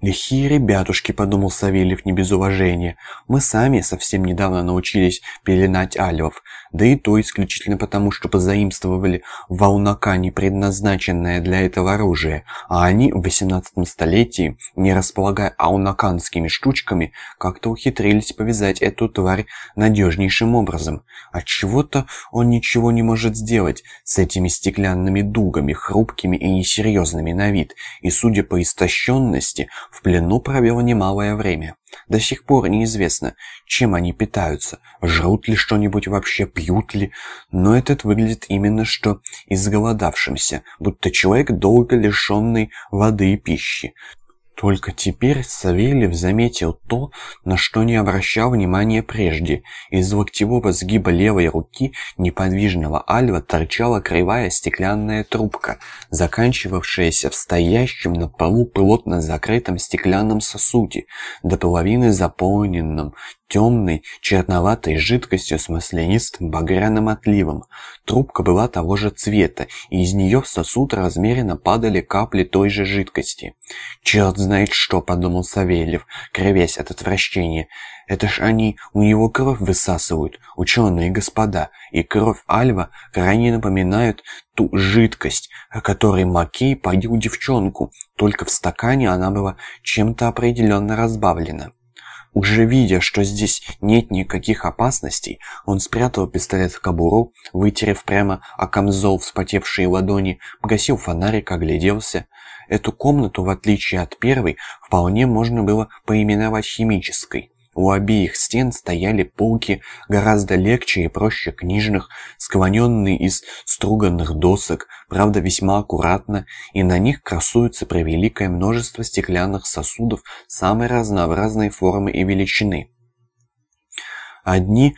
«Лихие ребятушки», — подумал Савельев не без уважения. «Мы сами совсем недавно научились пеленать альвов, да и то исключительно потому, что позаимствовали в Аунакане предназначенное для этого оружие, а они в 18 столетии, не располагая аунаканскими штучками, как-то ухитрились повязать эту тварь надежнейшим образом. Отчего-то он ничего не может сделать с этими стеклянными дугами, хрупкими и несерьезными на вид, и, судя по истощенности, в плену провел немалое время. До сих пор неизвестно, чем они питаются, жрут ли что-нибудь вообще, пьют ли, но этот выглядит именно что изголодавшимся, будто человек, долго лишенный воды и пищи. Только теперь Савельев заметил то, на что не обращал внимания прежде. Из локтевого сгиба левой руки неподвижного альва торчала кривая стеклянная трубка, заканчивавшаяся в стоящем на полу плотно закрытом стеклянном сосуде, до половины заполненном темной, черноватой жидкостью с маслянистым багряным отливом. Трубка была того же цвета, и из нее в сосуд размеренно падали капли той же жидкости. «Черт знает что», — подумал Савельев, кривясь от отвращения. «Это ж они у него кровь высасывают, ученые господа, и кровь Альва крайне напоминает ту жидкость, о которой Макей поил девчонку, только в стакане она была чем-то определенно разбавлена». Уже видя, что здесь нет никаких опасностей, он спрятал пистолет в кобуру, вытерев прямо о камзол вспотевшие ладони, погасил фонарик, огляделся. Эту комнату, в отличие от первой, вполне можно было поименовать химической. У обеих стен стояли полки гораздо легче и проще книжных, склоненные из струганных досок, правда весьма аккуратно, и на них красуется превеликое множество стеклянных сосудов самой разнообразной формы и величины. Одни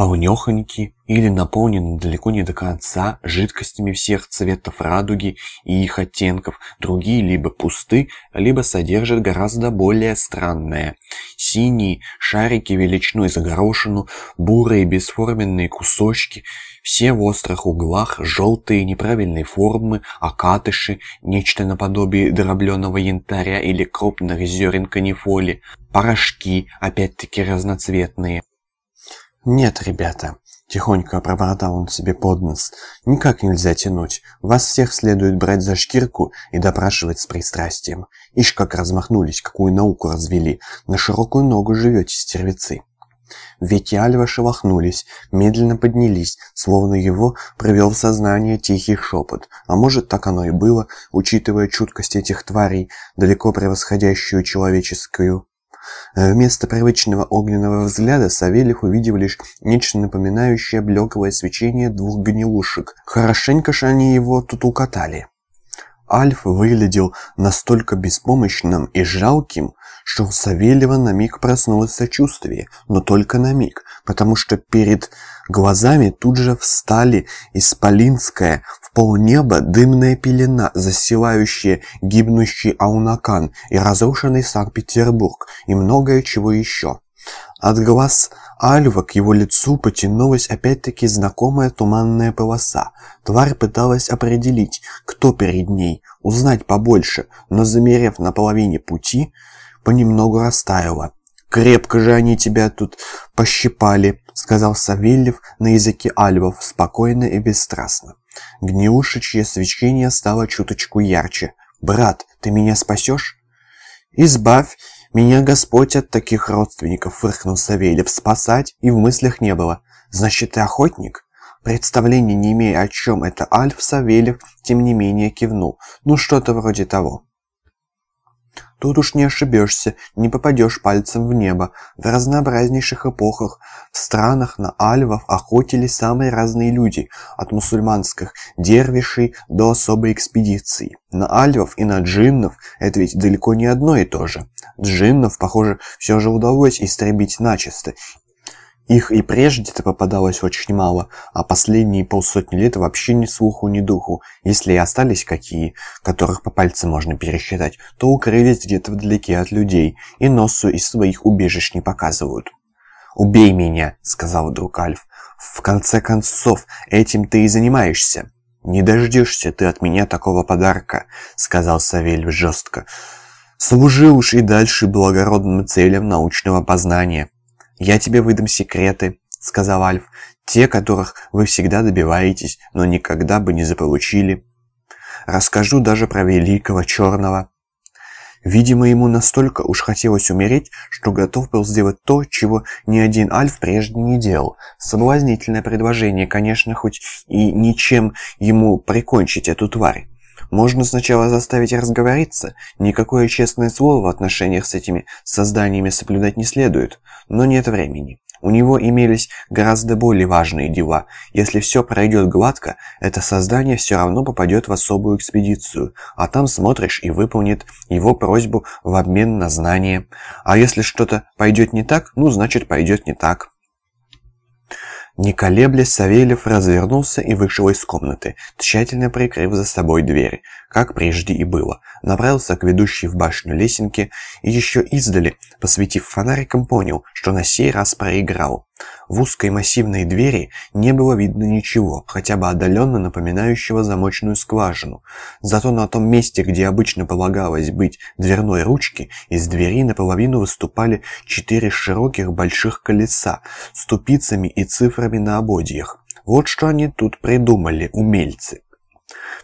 полнёхоньки или наполнены далеко не до конца жидкостями всех цветов радуги и их оттенков, другие либо пусты, либо содержат гораздо более странное. Синие шарики величиной за горошину, бурые бесформенные кусочки, все в острых углах, желтые неправильной формы, окатыши, нечто наподобие дробленого янтаря или крупных зерен канифоли, порошки, опять-таки разноцветные. «Нет, ребята», — тихонько пробормотал он себе под нос, — «никак нельзя тянуть. Вас всех следует брать за шкирку и допрашивать с пристрастием. Ишь, как размахнулись, какую науку развели. На широкую ногу живете, стервецы». Веки Альва шелохнулись, медленно поднялись, словно его привел в сознание тихий шепот. А может, так оно и было, учитывая чуткость этих тварей, далеко превосходящую человеческую. Вместо привычного огненного взгляда Савельев увидел лишь нечто напоминающее блеклое свечение двух гнилушек. Хорошенько ж они его тут укатали. Альф выглядел настолько беспомощным и жалким, что у Савельева на миг проснулось сочувствие, но только на миг, потому что перед глазами тут же встали исполинская в полнеба дымная пелена, засилающая гибнущий Аунакан и разрушенный Санкт-Петербург, и многое чего еще. От глаз Альва к его лицу потянулась опять-таки знакомая туманная полоса. Тварь пыталась определить, кто перед ней, узнать побольше, но замерев на половине пути, понемногу растаяла. «Крепко же они тебя тут пощипали», — сказал Савельев на языке альвов, спокойно и бесстрастно. Гнеушечье свечение стало чуточку ярче. «Брат, ты меня спасешь?» «Избавь меня Господь от таких родственников», — фыркнул Савельев. «Спасать и в мыслях не было. Значит, ты охотник?» Представления не имея, о чем это Альф, Савельев, тем не менее кивнул. «Ну, что-то вроде того». Тут уж не ошибешься, не попадешь пальцем в небо. В разнообразнейших эпохах в странах на альвов охотились самые разные люди, от мусульманских дервишей до особой экспедиции. На альвов и на джиннов это ведь далеко не одно и то же. Джиннов, похоже, все же удалось истребить начисто, их и прежде-то попадалось очень мало, а последние полсотни лет вообще ни слуху, ни духу. Если и остались какие, которых по пальцам можно пересчитать, то укрылись где-то вдалеке от людей и носу из своих убежищ не показывают. «Убей меня!» — сказал вдруг Альф. «В конце концов, этим ты и занимаешься!» «Не дождешься ты от меня такого подарка», — сказал Савельев жестко. «Служи уж и дальше благородным целям научного познания. Я тебе выдам секреты», — сказал Альф, «те, которых вы всегда добиваетесь, но никогда бы не заполучили. Расскажу даже про великого черного». Видимо, ему настолько уж хотелось умереть, что готов был сделать то, чего ни один Альф прежде не делал. Соблазнительное предложение, конечно, хоть и ничем ему прикончить эту тварь. Можно сначала заставить разговориться, никакое честное слово в отношениях с этими созданиями соблюдать не следует, но нет времени. У него имелись гораздо более важные дела. Если все пройдет гладко, это создание все равно попадет в особую экспедицию, а там смотришь и выполнит его просьбу в обмен на знания. А если что-то пойдет не так, ну значит пойдет не так. Не колеблясь, Савельев развернулся и вышел из комнаты, тщательно прикрыв за собой дверь, как прежде и было. Направился к ведущей в башню лесенке и еще издали, посветив фонариком, понял, что на сей раз проиграл. В узкой массивной двери не было видно ничего, хотя бы отдаленно напоминающего замочную скважину. Зато на том месте, где обычно полагалось быть дверной ручки, из двери наполовину выступали четыре широких больших колеса с тупицами и цифрами на ободьях. Вот что они тут придумали, умельцы.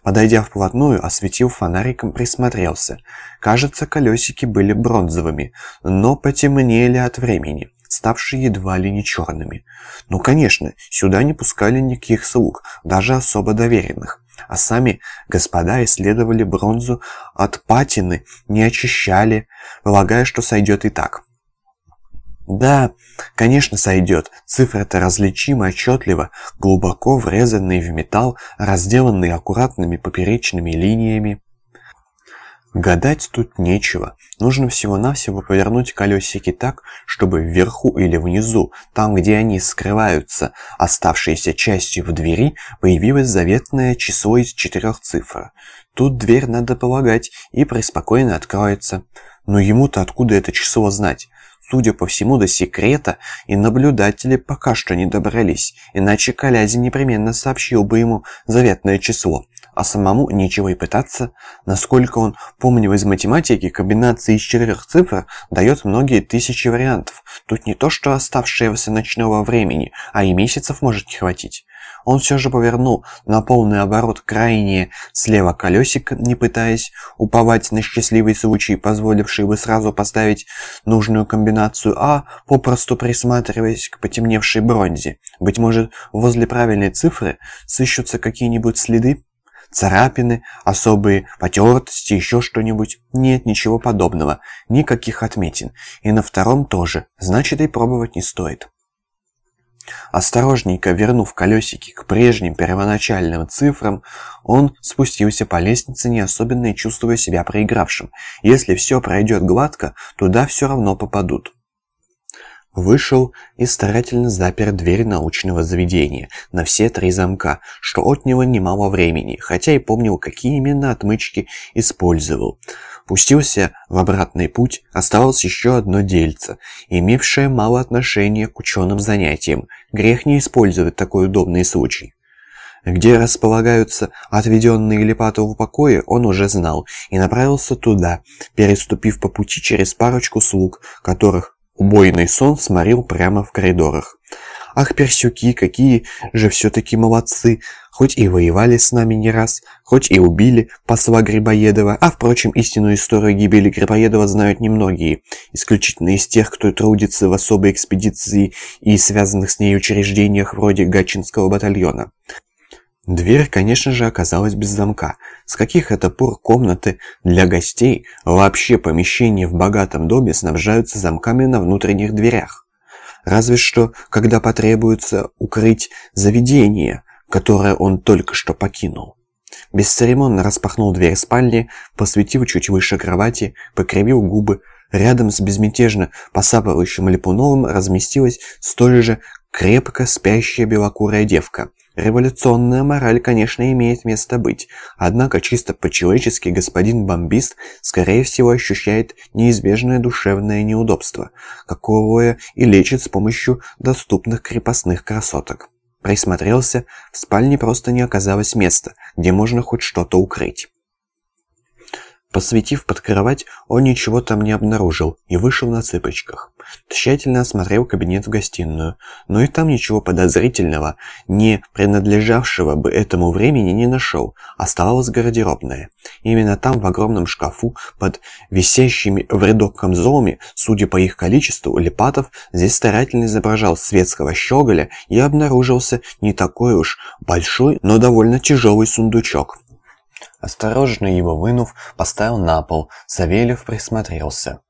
Подойдя вплотную, осветил фонариком, присмотрелся. Кажется, колесики были бронзовыми, но потемнели от времени ставшие едва ли не черными. Ну, конечно, сюда не пускали никаких слуг, даже особо доверенных. А сами господа исследовали бронзу от патины, не очищали, полагая, что сойдет и так. Да, конечно, сойдет. Цифры-то различимы отчетливо, глубоко врезанные в металл, разделанные аккуратными поперечными линиями. Гадать тут нечего. Нужно всего-навсего повернуть колесики так, чтобы вверху или внизу, там, где они скрываются, оставшейся частью в двери, появилось заветное число из четырех цифр. Тут дверь, надо полагать, и преспокойно откроется. Но ему-то откуда это число знать? Судя по всему, до секрета и наблюдатели пока что не добрались, иначе Колязин непременно сообщил бы ему заветное число а самому нечего и пытаться. Насколько он помнил из математики, комбинация из четырех цифр дает многие тысячи вариантов. Тут не то что оставшегося ночного времени, а и месяцев может не хватить. Он все же повернул на полный оборот крайнее слева колесико, не пытаясь уповать на счастливый случай, позволивший бы сразу поставить нужную комбинацию, а попросту присматриваясь к потемневшей бронзе. Быть может, возле правильной цифры сыщутся какие-нибудь следы? Царапины, особые потертости, еще что-нибудь? Нет, ничего подобного. Никаких отметин. И на втором тоже. Значит, и пробовать не стоит. Осторожненько вернув колесики к прежним первоначальным цифрам, он спустился по лестнице, не особенно чувствуя себя проигравшим. Если все пройдет гладко, туда все равно попадут. Вышел и старательно запер дверь научного заведения на все три замка, что отняло немало времени, хотя и помнил, какие именно отмычки использовал. Пустился в обратный путь, оставалось еще одно дельце, имевшее мало отношения к ученым занятиям. Грех не использовать такой удобный случай. Где располагаются отведенные Липатову покои, он уже знал и направился туда, переступив по пути через парочку слуг, которых Убойный сон сморил прямо в коридорах. Ах, персюки, какие же все-таки молодцы, хоть и воевали с нами не раз, хоть и убили посла Грибоедова, а, впрочем, истинную историю гибели Грибоедова знают немногие, исключительно из тех, кто трудится в особой экспедиции и связанных с ней учреждениях вроде Гатчинского батальона. Дверь, конечно же, оказалась без замка. С каких это пор комнаты для гостей, вообще помещения в богатом доме снабжаются замками на внутренних дверях? Разве что, когда потребуется укрыть заведение, которое он только что покинул. Бесцеремонно распахнул дверь спальни, посветив чуть выше кровати, покривил губы. Рядом с безмятежно посапывающим Липуновым разместилась столь же крепко спящая белокурая девка. Революционная мораль, конечно, имеет место быть, однако чисто по-человечески господин бомбист, скорее всего, ощущает неизбежное душевное неудобство, каковое и лечит с помощью доступных крепостных красоток. Присмотрелся, в спальне просто не оказалось места, где можно хоть что-то укрыть. Посветив под кровать, он ничего там не обнаружил и вышел на цыпочках. Тщательно осмотрел кабинет в гостиную, но и там ничего подозрительного, не принадлежавшего бы этому времени, не нашел. Оставалась гардеробная. Именно там, в огромном шкафу, под висящими в рядок камзолами, судя по их количеству, Липатов здесь старательно изображал светского щеголя и обнаружился не такой уж большой, но довольно тяжелый сундучок. Осторожно его вынув, поставил на пол, Савельев присмотрелся.